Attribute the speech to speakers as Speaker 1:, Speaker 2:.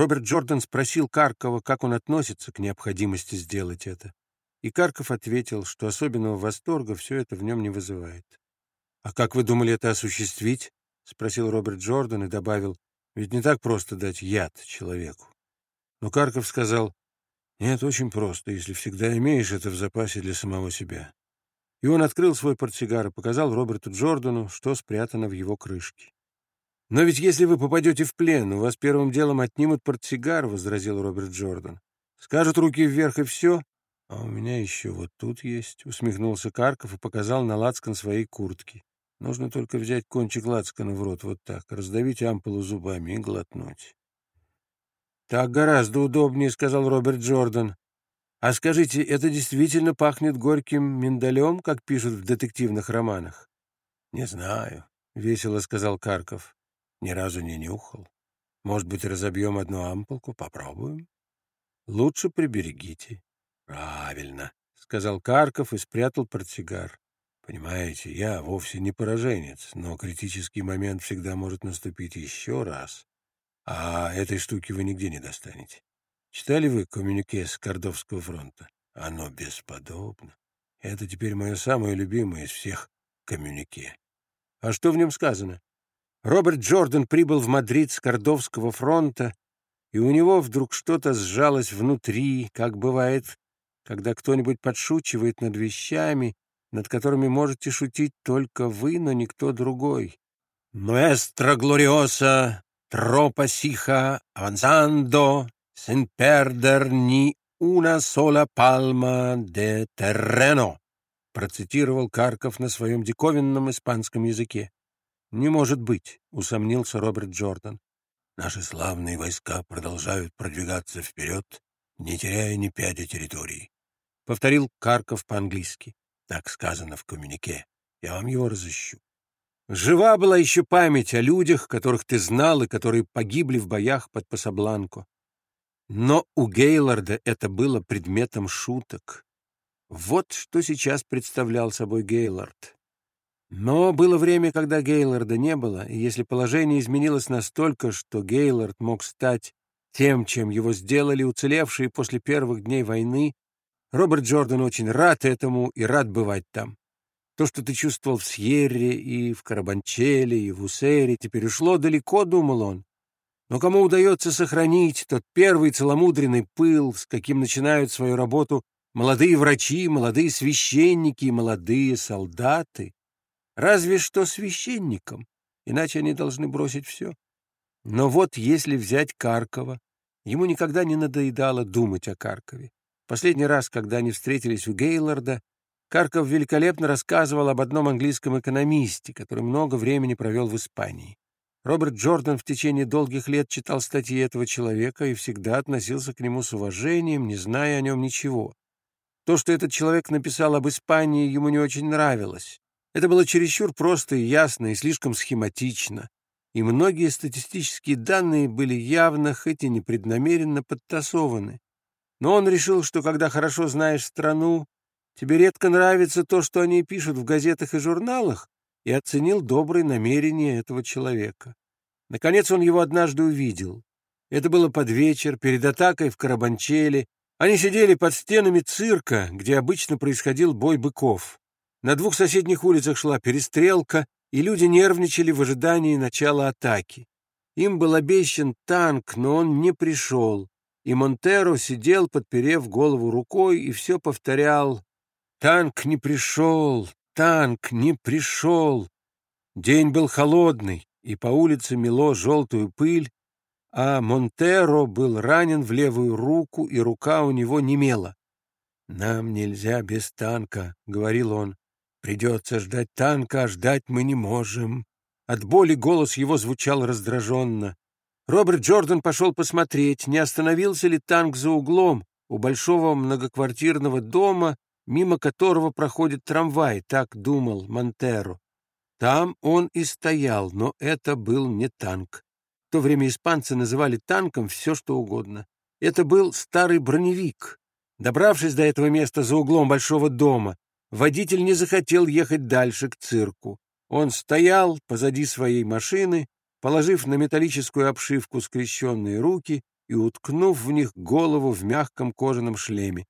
Speaker 1: Роберт Джордан спросил Каркова, как он относится к необходимости сделать это. И Карков ответил, что особенного восторга все это в нем не вызывает. «А как вы думали это осуществить?» — спросил Роберт Джордан и добавил, «Ведь не так просто дать яд человеку». Но Карков сказал, «Нет, очень просто, если всегда имеешь это в запасе для самого себя». И он открыл свой портсигар и показал Роберту Джордану, что спрятано в его крышке. «Но ведь если вы попадете в плен, у вас первым делом отнимут портсигар», — возразил Роберт Джордан. «Скажут руки вверх и все». «А у меня еще вот тут есть», — усмехнулся Карков и показал на лацкан своей куртки. «Нужно только взять кончик лацкана в рот вот так, раздавить ампулу зубами и глотнуть». «Так гораздо удобнее», — сказал Роберт Джордан. «А скажите, это действительно пахнет горьким миндалем, как пишут в детективных романах?» «Не знаю», — весело сказал Карков. Ни разу не нюхал. Может быть, разобьем одну ампулку? Попробуем? Лучше приберегите. Правильно, — сказал Карков и спрятал портсигар. Понимаете, я вовсе не пораженец, но критический момент всегда может наступить еще раз. А этой штуки вы нигде не достанете. Читали вы коммюнике с Кордовского фронта? Оно бесподобно. Это теперь мое самое любимое из всех коммюнике. А что в нем сказано? Роберт Джордан прибыл в Мадрид с Кордовского фронта, и у него вдруг что-то сжалось внутри, как бывает, когда кто-нибудь подшучивает над вещами, над которыми можете шутить только вы, но никто другой. «Nuestra gloriosa troppa сиха avanzando sin perder ni una sola palma de terreno», процитировал Карков на своем диковинном испанском языке. «Не может быть», — усомнился Роберт Джордан. «Наши славные войска продолжают продвигаться вперед, не теряя ни пяди территории», — повторил Карков по-английски. «Так сказано в коммюнике. Я вам его разыщу». Жива была еще память о людях, которых ты знал и которые погибли в боях под Пасабланко. Но у Гейлорда это было предметом шуток. Вот что сейчас представлял собой Гейлорд. Но было время, когда Гейлорда не было, и если положение изменилось настолько, что Гейлорд мог стать тем, чем его сделали уцелевшие после первых дней войны, Роберт Джордан очень рад этому и рад бывать там. То, что ты чувствовал в Сьерре и в Карабанчеле и в Усере, теперь ушло далеко, думал он. Но кому удается сохранить тот первый целомудренный пыл, с каким начинают свою работу молодые врачи, молодые священники и молодые солдаты? Разве что священникам, иначе они должны бросить все. Но вот если взять Каркова, ему никогда не надоедало думать о Каркове. Последний раз, когда они встретились у Гейлорда, Карков великолепно рассказывал об одном английском экономисте, который много времени провел в Испании. Роберт Джордан в течение долгих лет читал статьи этого человека и всегда относился к нему с уважением, не зная о нем ничего. То, что этот человек написал об Испании, ему не очень нравилось. Это было чересчур просто и ясно, и слишком схематично, и многие статистические данные были явно, хоть и непреднамеренно подтасованы. Но он решил, что когда хорошо знаешь страну, тебе редко нравится то, что они пишут в газетах и журналах, и оценил добрые намерения этого человека. Наконец он его однажды увидел. Это было под вечер, перед атакой в Карабанчеле. Они сидели под стенами цирка, где обычно происходил бой быков. На двух соседних улицах шла перестрелка, и люди нервничали в ожидании начала атаки. Им был обещан танк, но он не пришел, и Монтеро сидел, подперев голову рукой, и все повторял «Танк не пришел! Танк не пришел!» День был холодный, и по улице мело желтую пыль, а Монтеро был ранен в левую руку, и рука у него немела. «Нам нельзя без танка», — говорил он. Придется ждать танка, а ждать мы не можем. От боли голос его звучал раздраженно. Роберт Джордан пошел посмотреть, не остановился ли танк за углом у большого многоквартирного дома, мимо которого проходит трамвай, так думал Монтеро. Там он и стоял, но это был не танк. В то время испанцы называли танком все, что угодно. Это был старый броневик. Добравшись до этого места за углом большого дома, Водитель не захотел ехать дальше к цирку. Он стоял позади своей машины, положив на металлическую обшивку скрещенные руки и уткнув в них голову в мягком кожаном шлеме.